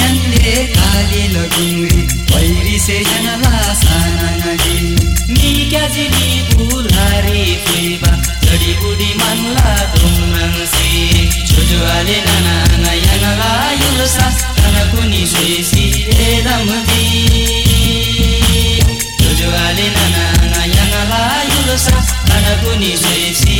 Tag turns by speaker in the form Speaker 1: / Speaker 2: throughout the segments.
Speaker 1: यनले काली लगिङ्री पैरी से जनला साना नगी। नी क्या जी नी बुलारी फेबा जडी बुडी मनला दुमन से छोजुआले नाना नयनला युलसा तनकुनी सुसी एदम दी छोजुआले नाना नयनला युलसा तनकुनी सुसी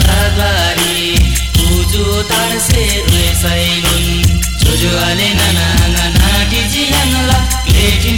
Speaker 1: सैलोन आले नाना नाटी जी यंगला क्लेटिन